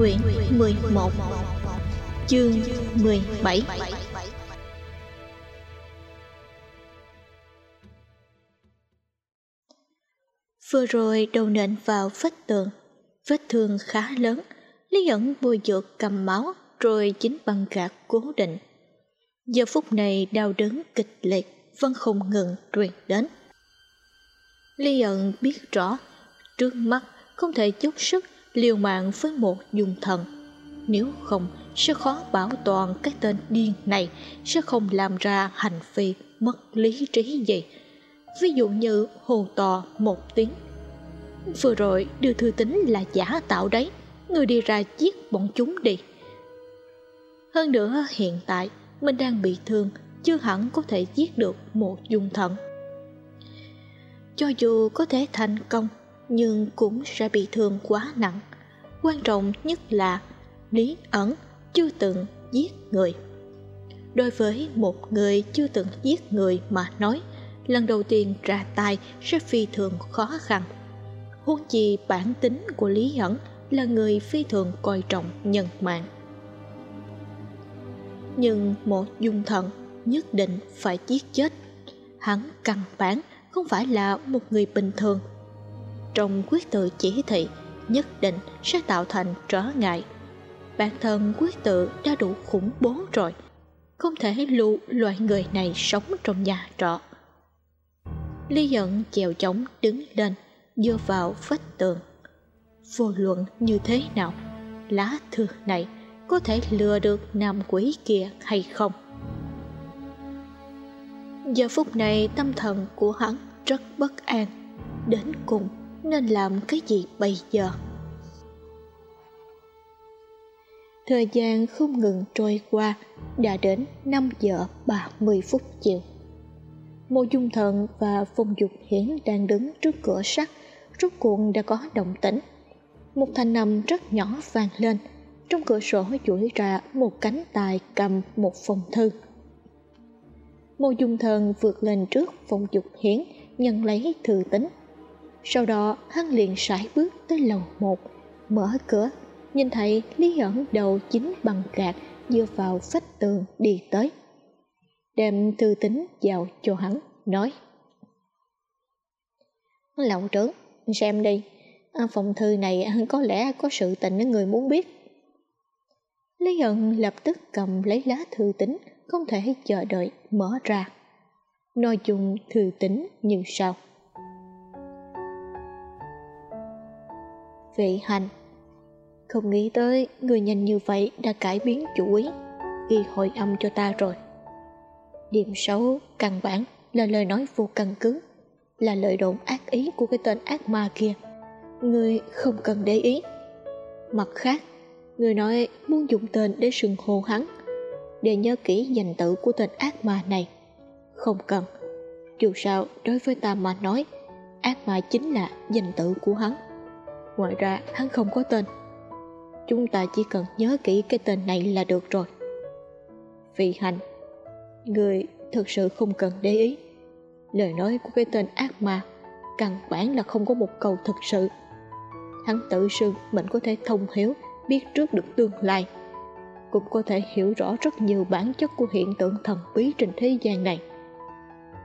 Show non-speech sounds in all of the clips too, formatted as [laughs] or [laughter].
Quyển 11 Chương 17 Vừa rồi đầu nện vào vết tường. Vết thương khá lớn, Lý ẩn bôi dược cầm máu Rồi chính băng gạt cố định. Giờ phút này đau đớn kịch liệt, Vẫn không ngừng truyền đến. Lý ẩn biết rõ, Trước mắt không thể chút sức liều mạng với một dùng thần. Nếu không, sẽ khó bảo toàn cái tên điên này, sẽ không làm ra hành vi mất lý trí gì. Ví dụ như hồ to một tiếng. Vừa rồi đưa thư tính là giả tạo đấy. Người đi ra giết bọn chúng đi. Hơn nữa, hiện tại, mình đang bị thương, chưa hẳn có thể giết được một dung thần. Cho dù có thể thành công nhưng cũng sẽ bị thương quá nặng. Quan trọng nhất là lý ẩn chưa từng giết người. Đối với một người chưa từng giết người mà nói, lần đầu tiên ra tay sẽ phi thường khó khăn. Huống chi bản tính của lý ẩn là người phi thường coi trọng nhân mạng. Nhưng một dung thần nhất định phải giết chết. Hắn căn bản không phải là một người bình thường trong quyết tự chỉ thị, nhất định sẽ tạo thành trở ngại. Bản thân quyết tự đã đủ khủng bố rồi, không thể lưu loại người này sống trong nhà trọ. Lý giận chèo chống đứng lên, dựa vào vách tường. Vô luận như thế nào, lá thư này có thể lừa được nam quỷ kia hay không? Giờ phút này tâm thần của hắn rất bất an. Đến cùng nên làm cái gì bây giờ? Thời gian không ngừng trôi qua, đã đến 5 giờ 30 phút chiều. Mô Dung Thần và Phùng Dục Hiển đang đứng trước cửa sắt, rốt cuộc đã có động tĩnh. Một thanh nằm rất nhỏ vang lên, trong cửa sổ chuỗi ra một cánh tay cầm một phong thư. Mô Dung Thần vượt lên trước Phùng Dục Hiển, nhận lấy thư tính sau đó, hắn liền sải bước tới lầu một, mở cửa, nhìn thấy lý ẩn đầu chính bằng gạt dựa vào vách tường đi tới. Đem thư tính vào cho hắn, nói, lão trưởng xem đi phòng thư này có lẽ có sự tình người muốn biết. Lý ẩn lập tức cầm lấy lá thư tính không thể chờ đợi, mở ra. Nội dung thư tính như sau. Vị hành. Không nghĩ tới người nhanh như vậy đã cải biến chủ ý, ghi hồi âm cho ta rồi. Điểm xấu, căn bản là lời nói vô căn cứ, là lời đồn ác ý của cái tên ác ma kia. Người không cần để ý. Mặt khác, người nói muốn dùng tên để sừng hô hắn, để nhớ kỹ danh tự của tên ác ma này. Không cần. Dù sao, đối với ta mà nói, ác ma chính là danh tự của hắn ngoài ra, hắn không có tên. Chúng ta chỉ cần nhớ kỹ cái tên này là được rồi. Vị hành, người thực sự không cần để ý. Lời nói của cái tên ác ma, căn bản là không có một câu thực sự. Hắn tự xưng mình có thể thông hiểu, biết trước được tương lai. Cũng có thể hiểu rõ rất nhiều bản chất của hiện tượng thần bí trên thế gian này.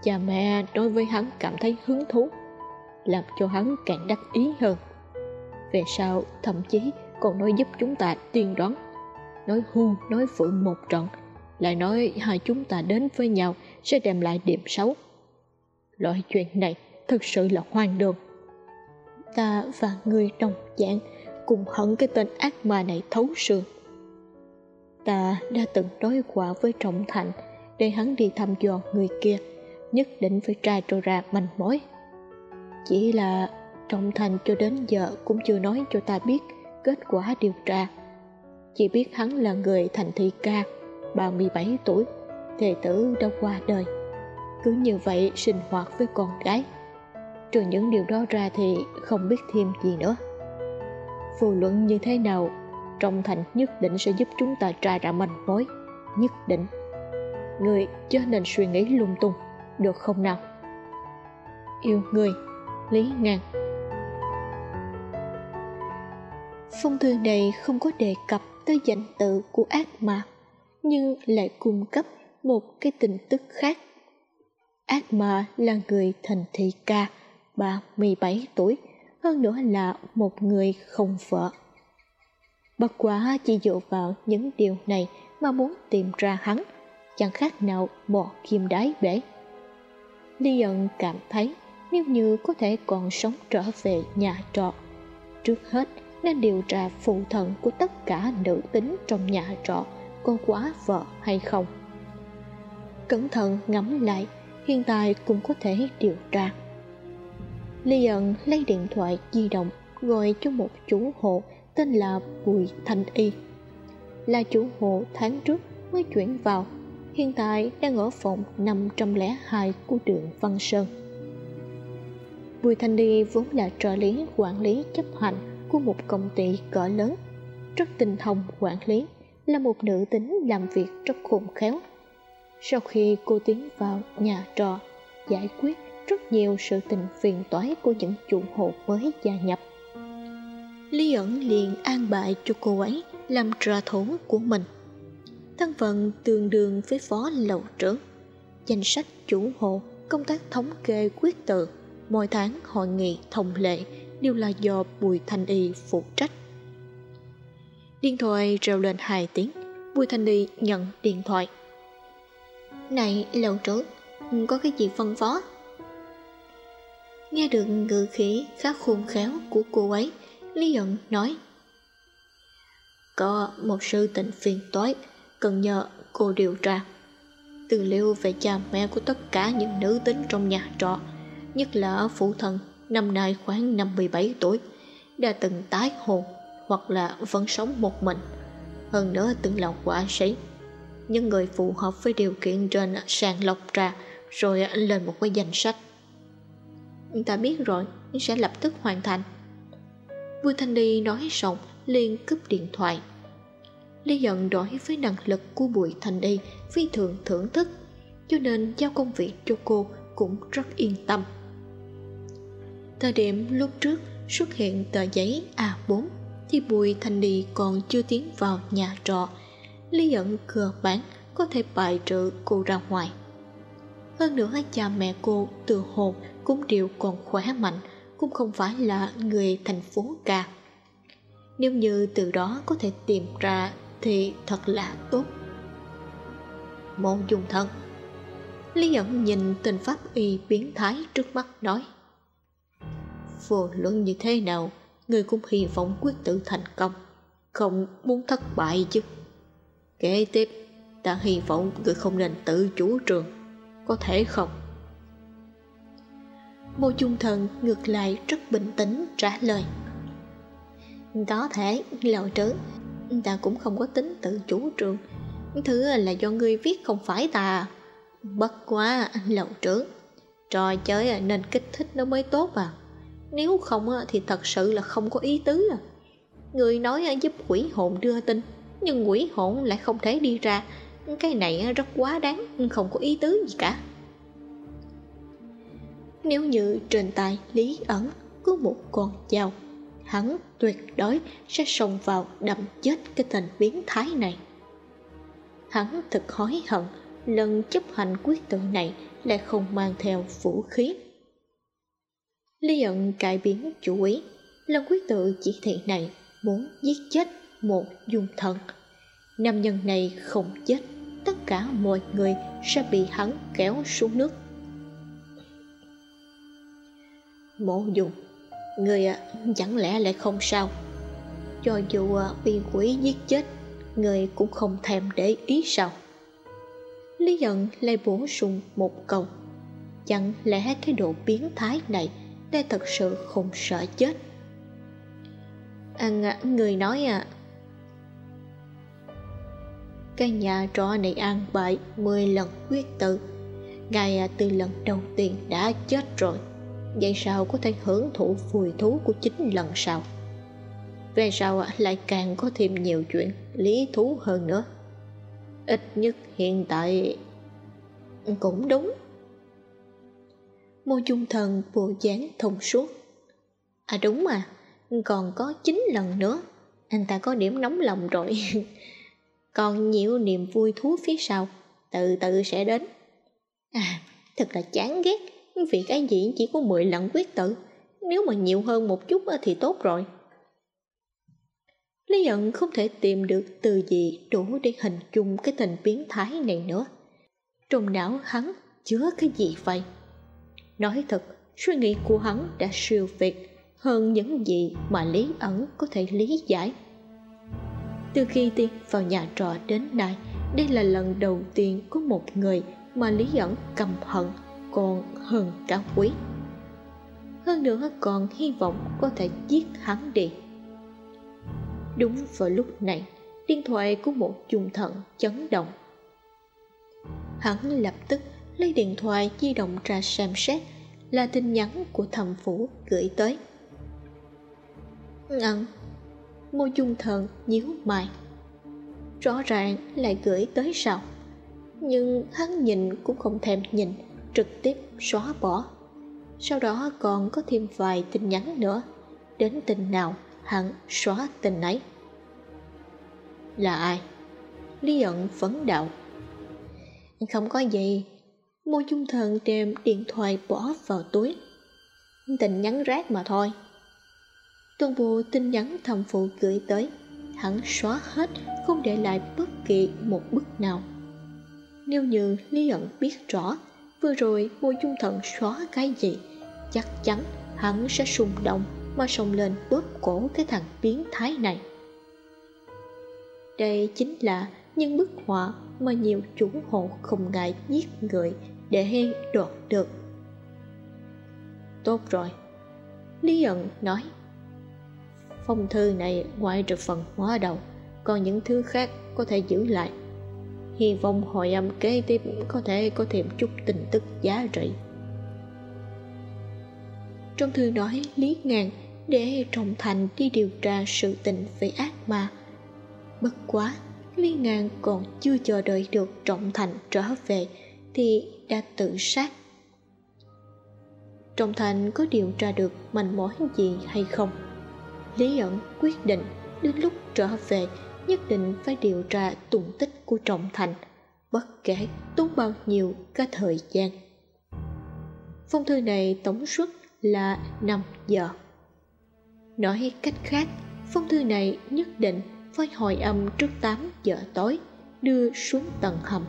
Cha mẹ đối với hắn cảm thấy hứng thú, làm cho hắn càng đắc ý hơn về sau, thậm chí còn nói giúp chúng ta tiên đoán. Nói hưu nói phượng một trận, lại nói hai chúng ta đến với nhau sẽ đem lại điểm xấu. Loại chuyện này thực sự là hoang đường. Ta và người đồng dạng cùng hận cái tên ác ma này thấu xương. Ta đã từng nói quả với trọng thành để hắn đi thăm dò người kia, nhất định phải tra trôi ra manh mối. Chỉ là trọng thành cho đến giờ cũng chưa nói cho ta biết kết quả điều tra. Chỉ biết hắn là người thành thị ca 37 tuổi thề tử đã qua đời. Cứ như vậy sinh hoạt với con gái. Trừ những điều đó ra thì không biết thêm gì nữa. Vô luận như thế nào, trong thành nhất định sẽ giúp chúng ta tra ra manh mối. Nhất định. Người cho nên suy nghĩ lung tung, được không nào? Yêu người, lý ngang phong thư này không có đề cập tới danh tự của ác ma, nhưng lại cung cấp một cái tin tức khác. Ác ma là người thành thị ca 37 tuổi, hơn nữa là một người không vợ. Bất quá chỉ dựa vào những điều này mà muốn tìm ra hắn, chẳng khác nào mò kim đáy bể. Ly ẩn cảm thấy nếu như có thể còn sống trở về nhà trọ, trước hết nên điều tra phụ thần của tất cả nữ tính trong nhà trọ có quá vợ hay không. Cẩn thận ngắm lại, hiện tại cũng có thể điều tra. Lý ẩn lấy điện thoại di động, gọi cho một chủ hộ tên là Bùi Thanh Y. Là chủ hộ tháng trước mới chuyển vào, hiện tại đang ở phòng 502 của đường Văn Sơn. Bùi Thanh Y vốn là trợ lý quản lý chấp hành của một công ty cỡ lớn, rất tinh thông quản lý, là một nữ tính làm việc rất khôn khéo. Sau khi cô tiến vào nhà trọ, giải quyết rất nhiều sự tình phiền toái của những chủ hộ mới gia nhập. Lý ẩn liền an bài cho cô ấy làm trà thủ của mình thân phận tương đương với phó lầu trưởng danh sách chủ hộ công tác thống kê quyết tự mỗi tháng hội nghị thông lệ đều là do bùi thanh y phụ trách. Điện thoại reo lên hai tiếng, bùi thanh y nhận điện thoại. Này, lầu trưởng, có cái gì phân phó? Nghe được ngữ khí khá khôn khéo của cô ấy, lý ẩn nói, có một sự tình phiền toái, cần nhờ cô điều tra. Tư liệu về cha mẹ của tất cả những nữ tính trong nhà trọ, nhất là ở phụ thần năm nay khoảng 57 tuổi, đã từng tái hôn hoặc là vẫn sống một mình. Hơn nữa từng là quả sĩ những người phù hợp với điều kiện trên sàng lọc ra rồi lên một cái danh sách. Ta biết rồi sẽ lập tức hoàn thành. Vui Thanh Đi nói xong, liền cúp điện thoại. Lý giận đối với năng lực của Bùi Thanh đi phi thường thưởng thức, cho nên giao công việc cho cô cũng rất yên tâm thời điểm lúc trước xuất hiện tờ giấy A4 thì Bùi Thanh Đi còn chưa tiến vào nhà trọ. Lý ẩn cơ bản có thể bài trừ cô ra ngoài. Hơn nữa, cha mẹ cô từ hồn cũng đều còn khỏe mạnh, cũng không phải là người thành phố cả. nếu như từ đó có thể tìm ra thì thật là tốt. Môn dung thân lý ẩn nhìn tình pháp y biến thái trước mắt, nói vô luận như thế nào người cũng hy vọng quyết tự thành công. Không muốn thất bại chứ. Kế tiếp ta hy vọng người không nên tự chủ trường. Có thể không? Mô chung Thần ngược lại rất bình tĩnh trả lời. Có thể, lầu trứ Ta cũng không có tính tự chủ trường. Thứ là do ngươi viết không phải ta. Bất quá, lầu trứ Trò chơi nên kích thích nó mới tốt à. Nếu không thì thật sự là không có ý tứ à. Người nói giúp quỷ hồn đưa tin, Nhưng quỷ hồn lại không thể đi ra. Cái này rất quá đáng, Không có ý tứ gì cả. Nếu như trên tay Lý ẩn có một con dao, Hắn tuyệt đối sẽ xông vào đâm chết cái tên biến thái này. Hắn thật hối hận, lần chấp hành quyết tự này lại không mang theo vũ khí. Lý ẩn cải biến chủ ý. Lần quyết tự chỉ thị này muốn giết chết một dung thần. Nam nhân này không chết, Tất cả mọi người sẽ bị hắn kéo xuống nước. Mộ dùng Người à, chẳng lẽ lại không sao? Cho dù à, bị quỷ giết chết, Người cũng không thèm để ý sao? Lý giận lại bổ sung một câu. Chẳng lẽ cái độ biến thái này đây thật sự khủng sợ chết. Anh à, người nói à. Cái nhà trọ này ăn bậy 10 lần quyết tử, Ngài à, từ lần đầu tiên đã chết rồi. Vậy sao có thể hưởng thụ vui thú của chính lần sau? Về sau à, lại càng có thêm nhiều chuyện lý thú hơn nữa. Ít nhất hiện tại Cũng đúng. Mô chung thần bộ dáng thông suốt À đúng mà, Còn có 9 lần nữa, Anh ta có điểm nóng lòng rồi [laughs] Còn nhiều niềm vui thú phía sau, Từ từ sẽ đến À thật là chán ghét, Vì cái gì chỉ có 10 lần quyết tử, Nếu mà nhiều hơn một chút thì tốt rồi Lý ẩn không thể tìm được từ gì đủ để hình dung cái tình biến thái này nữa. Trong não hắn chứa cái gì vậy? Nói thật, suy nghĩ của hắn đã siêu việt hơn những gì mà Lý ẩn có thể lý giải. Từ khi tiến vào nhà trọ đến nay, đây là lần đầu tiên có một người mà Lý ẩn căm hận còn hơn cả quý. Hơn nữa còn hy vọng có thể giết hắn đi. Đúng vào lúc này, điện thoại của một trung thần chấn động. Hắn lập tức lấy điện thoại di động ra xem xét là tin nhắn của thầm phủ gửi tới. ngăn môi trung thần nhíu mày. Rõ ràng lại gửi tới sao? Nhưng hắn nhìn cũng không thèm nhìn, trực tiếp xóa bỏ. Sau đó còn có thêm vài tin nhắn nữa, đến tin nào hắn xóa tin ấy là ai lý ẩn phấn đạo không có gì môi chung thần đem điện thoại bỏ vào túi. Tin nhắn rác mà thôi. Toàn bộ tin nhắn thầm phụ gửi tới. Hắn xóa hết, không để lại bất kỳ một bức nào. Nếu như lý ẩn biết rõ, vừa rồi môi chung thần xóa cái gì, chắc chắn hắn sẽ sùng động mà sông lên bóp cổ cái thằng biến thái này. Đây chính là những bức họa mà nhiều chủ hộ không ngại giết người để đoạt được. Tốt rồi. Lý ẩn nói, phong thư này ngoại trừ phần hóa đầu còn những thứ khác có thể giữ lại. Hy vọng hội âm kế tiếp có thể có thêm chút tin tức giá trị. Trong thư nói, lý ngàn để trọng thành đi điều tra sự tình về ác ma. Bất quá, Lý ngàn còn chưa chờ đợi được trọng thành trở về, thì đã tự sát. Trọng thành có điều tra được manh mối gì hay không? Lý ẩn quyết định đến lúc trở về nhất định phải điều tra tung tích của trọng thành, bất kể tốn bao nhiêu cả thời gian. Phong thư này tổng suất là 5 giờ. Nói cách khác, phong thư này nhất định phải hồi âm trước 8 giờ tối, đưa xuống tầng hầm.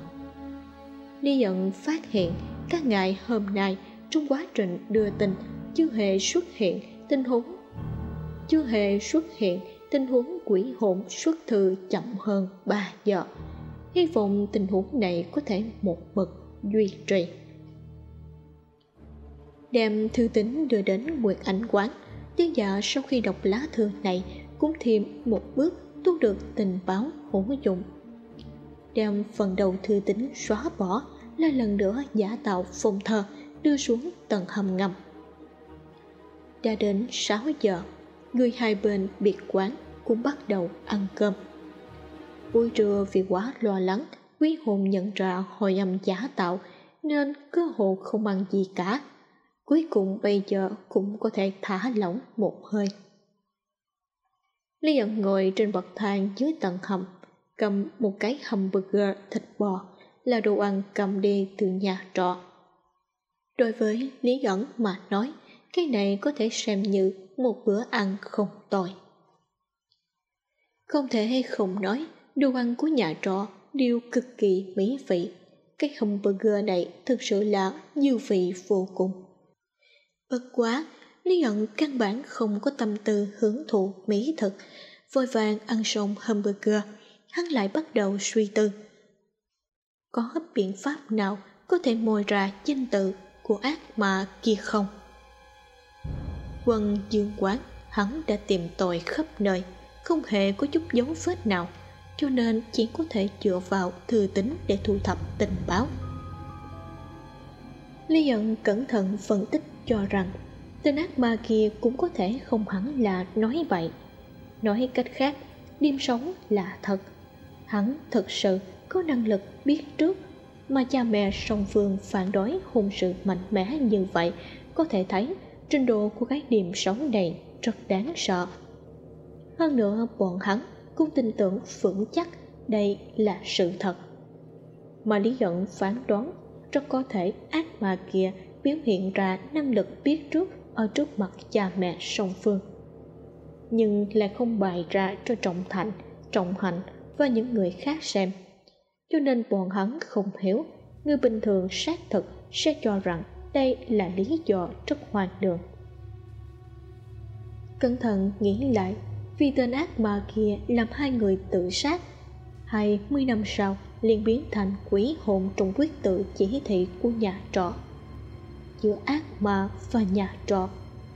Ni nhận phát hiện các ngày hôm nay trong quá trình đưa tin chưa hề xuất hiện tình huống chưa hề xuất hiện tình huống quỷ hồn xuất thư chậm hơn 3 giờ. Hy vọng tình huống này có thể một mực duy trì. Đem thư tín đưa đến nguyệt ảnh quán tiên dạ sau khi đọc lá thư này cũng thêm một bước thu được tình báo hữu dụng. Đem phần đầu thư tính xóa bỏ lại lần nữa giả tạo phong thơ đưa xuống tầng hầm ngầm. Đã đến 6 giờ người hai bên biệt quán cũng bắt đầu ăn cơm. Buổi trưa vì quá lo lắng quý hồn nhận ra hồi âm giả tạo nên cơ hồ không ăn gì cả. Cuối cùng bây giờ cũng có thể thả lỏng một hơi. Lý ẩn ngồi trên bậc thang dưới tầng hầm, cầm một cái hamburger thịt bò là đồ ăn cầm đi từ nhà trọ. Đối với Lý ẩn mà nói, cái này có thể xem như một bữa ăn không tồi. Không thể hay không nói, đồ ăn của nhà trọ đều cực kỳ mỹ vị. Cái hamburger này thực sự là dư vị vô cùng. Bất quá, Lý ẩn căn bản không có tâm tư hưởng thụ mỹ thực, vội vàng ăn xong hamburger, hắn lại bắt đầu suy tư. Có biện pháp nào có thể mồi ra danh tự của ác ma kia không? Quân dương quán, hắn đã tìm tòi khắp nơi không hề có chút dấu vết nào cho nên chỉ có thể dựa vào thư tín để thu thập tình báo. Lý ẩn cẩn thận phân tích cho rằng tên ác ma kia cũng có thể không hẳn là nói vậy. Nói cách khác đêm sống là thật. Hắn thật sự có năng lực biết trước, mà cha mẹ song phương phản đối hôn sự mạnh mẽ như vậy, có thể thấy trình độ của cái điểm sống này rất đáng sợ. Hơn nữa, bọn hắn cũng tin tưởng vững chắc đây là sự thật. Mà lý luận phán đoán rất có thể ác ma kia biểu hiện ra năng lực biết trước ở trước mặt cha mẹ song phương. Nhưng lại không bày ra cho trọng thành, trọng hạnh và những người khác xem cho nên bọn hắn không hiểu. Người bình thường xác thực sẽ cho rằng đây là lý do rất hoang đường. Cẩn thận nghĩ lại, vì tên ác ma kia làm hai người tự sát hay mươi năm sau liền biến thành quỷ hồn trong quyết tự chỉ thị của nhà trọ. Giữa ác ma và nhà trọ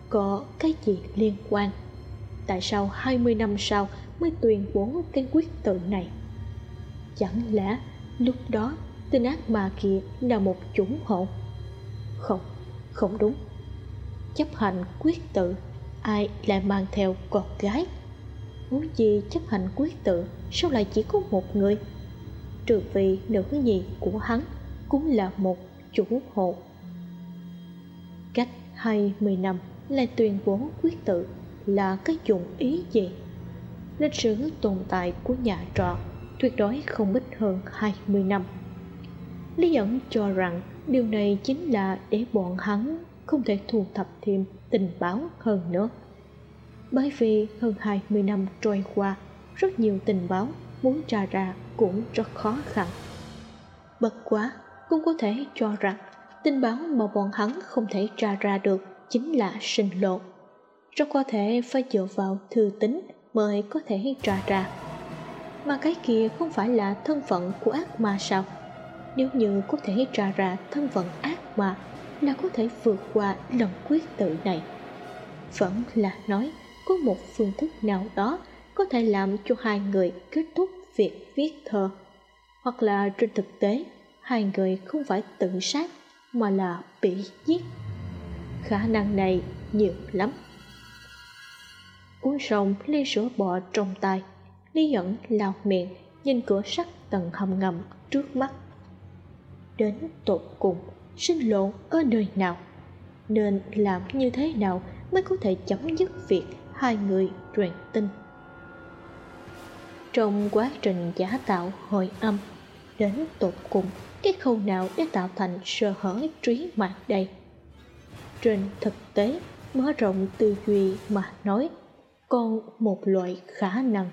có cái gì liên quan? Tại sao hai mươi năm sau mới tuyên bố cái quyết tự này? Chẳng lẽ lúc đó tên ác ma kia là một chủng hộ? Không không đúng. Chấp hành quyết tự, ai lại mang theo con gái? Muốn gì chấp hành quyết tự, sao lại chỉ có một người? Trừ vì nữ nhì của hắn cũng là một chủ hộ. Cách hai mươi năm lại tuyên bố quyết tự là cái dụng ý gì? Lịch sử tồn tại của nhà trọ tuyệt đối không ít hơn hai mươi năm. Lý dẫn cho rằng điều này chính là để bọn hắn không thể thu thập thêm tình báo hơn nữa. Bởi vì hơn hai mươi năm trôi qua, rất nhiều tình báo muốn tra ra cũng rất khó khăn. Bất quá, cũng có thể cho rằng tình báo mà bọn hắn không thể tra ra được chính là sinh lộ. Rất có thể phải dựa vào thư tính mới có thể tra ra mà cái kia không phải là thân phận của ác ma sao? Nếu như có thể tra ra thân phận ác ma, là có thể vượt qua lần quyết tự này. Vẫn là nói, có một phương thức nào đó có thể làm cho hai người kết thúc việc viết thơ. Hoặc là trên thực tế, hai người không phải tự sát, mà là bị giết. Khả năng này nhiều lắm. Uống xong ly sữa bò trong tay lý dẫn lao miệng, nhìn cửa sắt tầng hầm ngầm trước mắt. Đến tột cùng, sinh lộ ở nơi nào? Nên làm như thế nào mới có thể chấm dứt việc hai người truyền tin? Trong quá trình giả tạo hồi âm, đến tột cùng, cái khâu nào để tạo thành sơ hở trí mạng đây? Trên thực tế, mở rộng tư duy mà nói, còn một loại khả năng.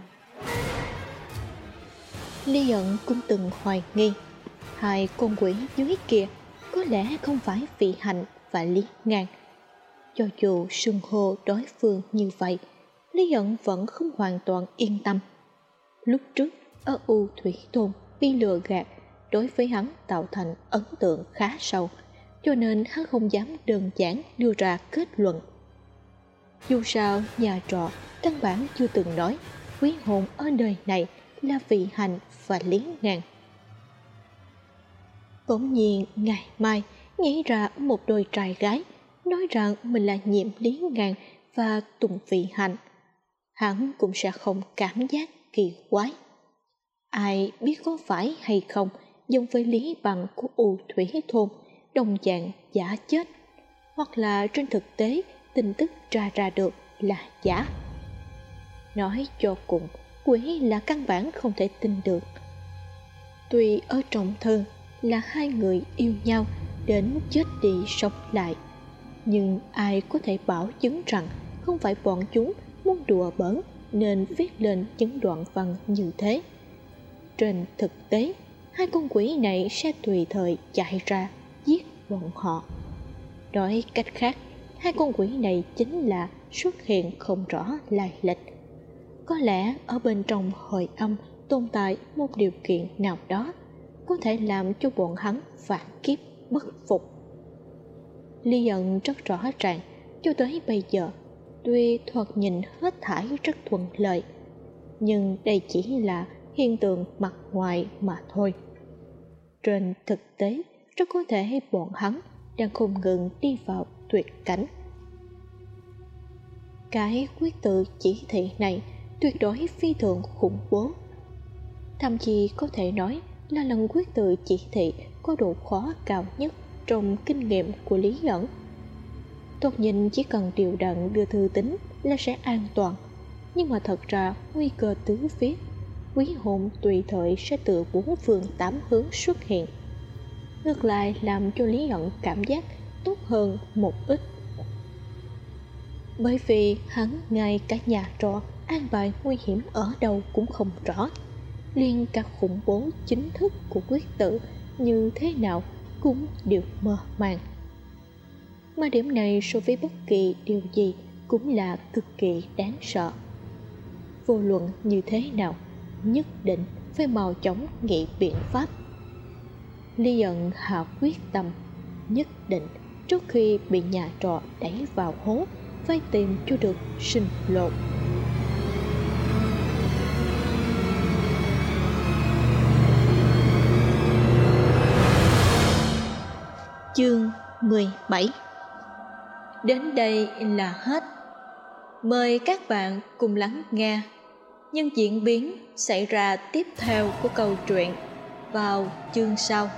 Lý ẩn cũng từng hoài nghi, Hai con quỷ dưới kia Có lẽ không phải vị hạnh và lý ngang. Cho dù sưng hô đối phương như vậy, Lý ẩn vẫn không hoàn toàn yên tâm. Lúc trước, ở U Thủy Tôn bị lừa gạt, Đối với hắn tạo thành ấn tượng khá sâu, Cho nên hắn không dám đơn giản đưa ra kết luận. Dù sao, nhà trọ căn bản chưa từng nói, Quý hồn ở đời này là vị hạnh và lý ngàn. bỗng nhiên, ngày mai, nhảy ra một đôi trai gái, nói rằng mình là nhiệm lý ngàn và tùng vị hạnh hắn cũng sẽ không cảm giác kỳ quái. Ai biết có phải hay không giống với lý bằng của u thủy thôn, đồng dạng giả chết, hoặc là trên thực tế, tin tức tra ra được là giả. Nói cho cùng quỷ là căn bản không thể tin được. Tuy ở trong thơ là hai người yêu nhau đến chết đi sống lại, nhưng ai có thể bảo chứng rằng không phải bọn chúng muốn đùa bỡn nên viết lên những đoạn văn như thế. Trên thực tế, hai con quỷ này sẽ tùy thời chạy ra, giết bọn họ. Nói cách khác, hai con quỷ này chính là xuất hiện không rõ lai lịch có lẽ ở bên trong hồi âm tồn tại một điều kiện nào đó có thể làm cho bọn hắn phản kiếp, bất phục. Ly ẩn rất rõ ràng, cho tới bây giờ, tuy thoạt nhìn hết thải rất thuận lợi, nhưng đây chỉ là hiện tượng mặt ngoài mà thôi. Trên thực tế, rất có thể bọn hắn đang không ngừng đi vào tuyệt cảnh. Cái quyết tự chỉ thị này tuyệt đối phi thường khủng bố. Thậm chí có thể nói là lần quyết tự chỉ thị có độ khó cao nhất trong kinh nghiệm của lý Nhẫn. Tốt nhìn chỉ cần điều đặn đưa thư tính là sẽ an toàn, nhưng mà thật ra nguy cơ tứ phía, quý hồn tùy thời sẽ từ bốn phương tám hướng xuất hiện. Ngược lại làm cho lý Nhẫn cảm giác tốt hơn một ít. Bởi vì hắn ngay cả nhà trọ an bài nguy hiểm ở đâu cũng không rõ. Liên cả khủng bố chính thức của quyết tử như thế nào cũng đều mơ màng. Mà điểm này so với bất kỳ điều gì cũng là cực kỳ đáng sợ. Vô luận như thế nào, nhất định phải mau chóng nghĩ biện pháp. Ly ẩn hạ quyết tâm, nhất định trước khi bị nhà trọ đẩy vào hố, phải tìm cho được sinh lộ. 17 Đến đây là hết. Mời các bạn cùng lắng nghe những diễn biến xảy ra tiếp theo của câu chuyện vào chương sau.